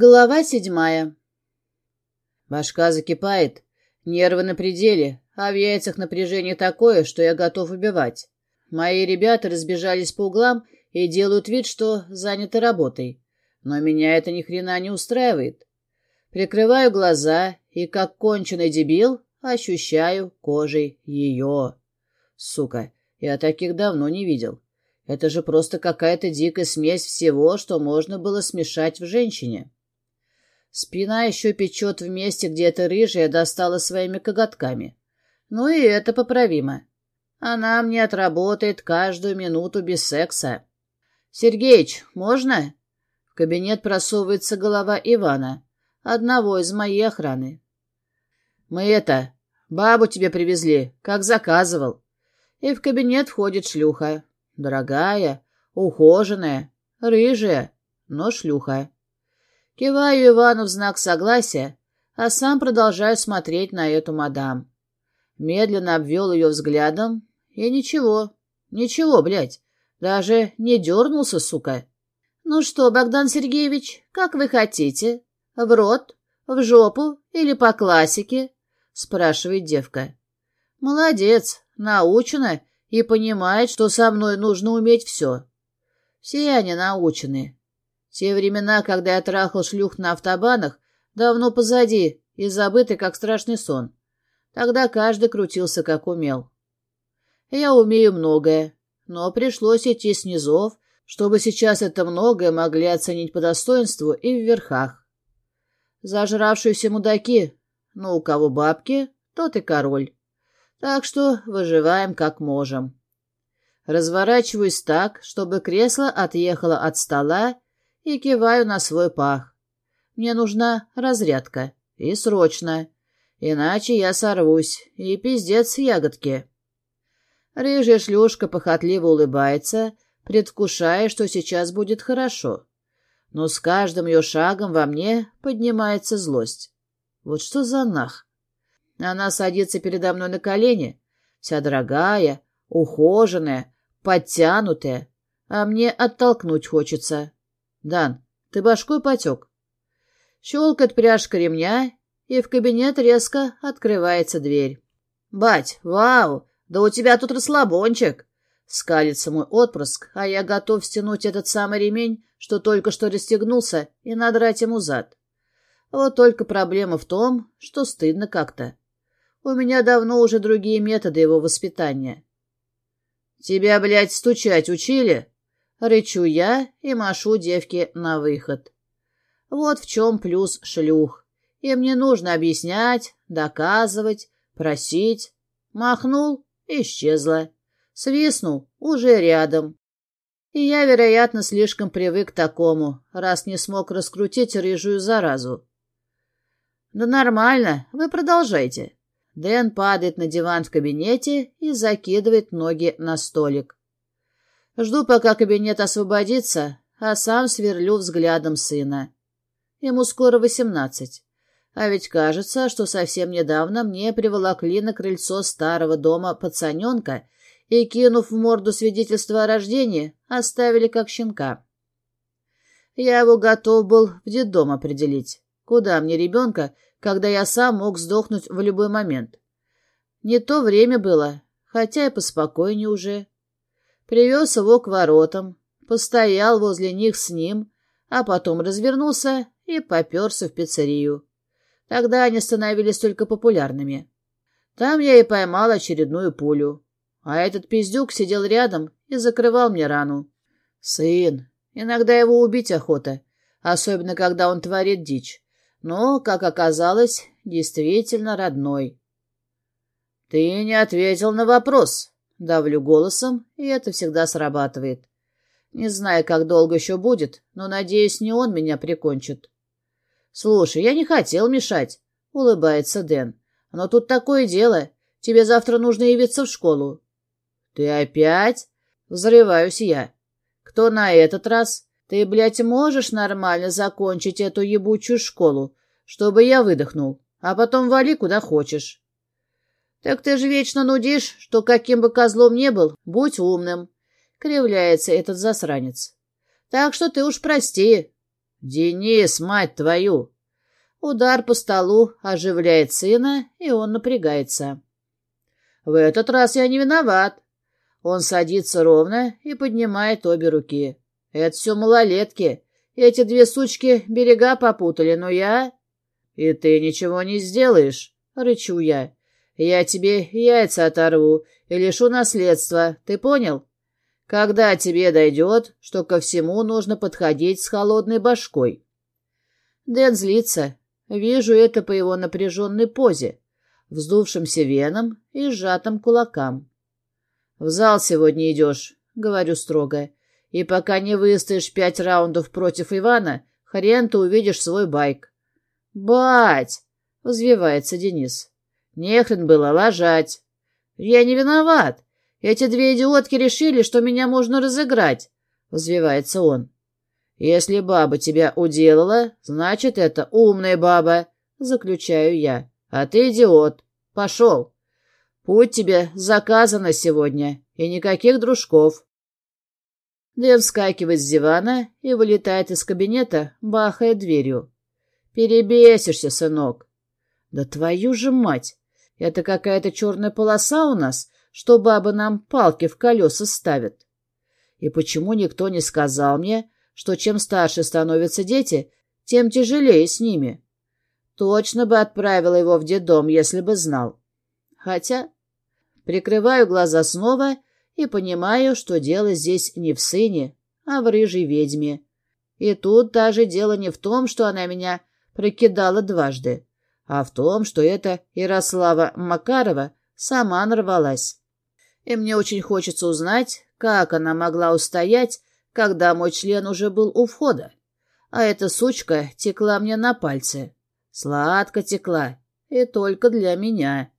Глава седьмая. Башка закипает, нервы на пределе, а в яйцах напряжение такое, что я готов убивать. Мои ребята разбежались по углам и делают вид, что заняты работой. Но меня это ни хрена не устраивает. Прикрываю глаза и, как конченый дебил, ощущаю кожей ее. Сука, я таких давно не видел. Это же просто какая-то дикая смесь всего, что можно было смешать в женщине. Спина еще печет в месте, где эта рыжая достала своими коготками. Ну и это поправимо. Она мне отработает каждую минуту без секса. «Сергеич, можно?» В кабинет просовывается голова Ивана, одного из моей охраны. «Мы это, бабу тебе привезли, как заказывал». И в кабинет входит шлюха. Дорогая, ухоженная, рыжая, но шлюха. Киваю Ивану в знак согласия, а сам продолжаю смотреть на эту мадам. Медленно обвел ее взглядом, и ничего, ничего, блядь, даже не дернулся, сука. «Ну что, Богдан Сергеевич, как вы хотите? В рот, в жопу или по классике?» — спрашивает девка. «Молодец, научена и понимает, что со мной нужно уметь все. Все они научены, те времена, когда я трахал шлюх на автобанах, давно позади и забыты, как страшный сон. Тогда каждый крутился, как умел. Я умею многое, но пришлось идти с низов, чтобы сейчас это многое могли оценить по достоинству и в верхах. Зажравшиеся мудаки, ну, у кого бабки, тот и король. Так что выживаем как можем. Разворачиваюсь так, чтобы кресло отъехало от стола и киваю на свой пах. Мне нужна разрядка. И срочно. Иначе я сорвусь. И пиздец ягодки. Рыжая шлюшка похотливо улыбается, предвкушая, что сейчас будет хорошо. Но с каждым ее шагом во мне поднимается злость. Вот что за нах? Она садится передо мной на колени, вся дорогая, ухоженная, подтянутая, а мне оттолкнуть хочется. «Дан, ты башкой потек». Щелкает пряжка ремня, и в кабинет резко открывается дверь. «Бать, вау, да у тебя тут расслабончик!» Скалится мой отпрыск, а я готов стянуть этот самый ремень, что только что расстегнулся, и надрать ему зад. Вот только проблема в том, что стыдно как-то. У меня давно уже другие методы его воспитания. «Тебя, блядь, стучать учили?» Рычу я и машу девке на выход. Вот в чем плюс шлюх. Им не нужно объяснять, доказывать, просить. Махнул — исчезла. Свистнул — уже рядом. И я, вероятно, слишком привык к такому, раз не смог раскрутить рыжую заразу. Да нормально, вы продолжайте. Дэн падает на диван в кабинете и закидывает ноги на столик. Жду, пока кабинет освободится, а сам сверлю взглядом сына. Ему скоро восемнадцать. А ведь кажется, что совсем недавно мне приволокли на крыльцо старого дома пацаненка и, кинув в морду свидетельство о рождении, оставили как щенка. Я его готов был в детдом определить. Куда мне ребенка, когда я сам мог сдохнуть в любой момент? Не то время было, хотя и поспокойнее уже. Привез его к воротам, постоял возле них с ним, а потом развернулся и поперся в пиццерию. Тогда они становились только популярными. Там я и поймал очередную пулю. А этот пиздюк сидел рядом и закрывал мне рану. Сын. Иногда его убить охота, особенно когда он творит дичь. Но, как оказалось, действительно родной. — Ты не ответил на вопрос, Давлю голосом, и это всегда срабатывает. Не знаю, как долго еще будет, но, надеюсь, не он меня прикончит. «Слушай, я не хотел мешать», — улыбается Дэн. «Но тут такое дело. Тебе завтра нужно явиться в школу». «Ты опять?» — взрываюсь я. «Кто на этот раз? Ты, блядь, можешь нормально закончить эту ебучую школу, чтобы я выдохнул, а потом вали куда хочешь». «Так ты же вечно нудишь, что каким бы козлом не был, будь умным», — кривляется этот засранец. «Так что ты уж прости». «Денис, мать твою!» Удар по столу оживляет сына, и он напрягается. В этот раз я не виноват. Он садится ровно и поднимает обе руки. Это все малолетки. Эти две сучки берега попутали, но я... И ты ничего не сделаешь, рычу я. Я тебе яйца оторву и лишу наследства, ты понял? Когда тебе дойдет, что ко всему нужно подходить с холодной башкой. Дэн злится. Вижу это по его напряженной позе, вздувшимся венам и сжатым кулакам. «В зал сегодня идешь», — говорю строго, «и пока не выстоишь пять раундов против Ивана, хрен ты увидишь свой байк». «Бать!» — взвивается Денис. «Нехрен было ложать». «Я не виноват. Эти две идиотки решили, что меня можно разыграть», — взвивается он. «Если баба тебя уделала, значит, это умная баба», — заключаю я. «А ты идиот. Пошел. Путь тебе заказано сегодня, и никаких дружков». Дэн вскакивает с дивана и вылетает из кабинета, бахая дверью. «Перебесишься, сынок». «Да твою же мать! Это какая-то черная полоса у нас, что бабы нам палки в колеса ставят. И почему никто не сказал мне, что чем старше становятся дети, тем тяжелее с ними? Точно бы отправила его в детдом, если бы знал. Хотя прикрываю глаза снова и понимаю, что дело здесь не в сыне, а в рыжей ведьме. И тут даже дело не в том, что она меня прокидала дважды, а в том, что эта Ярослава Макарова сама нарвалась. И мне очень хочется узнать, как она могла устоять, когда мой член уже был у входа. А эта сучка текла мне на пальцы. Сладко текла, и только для меня.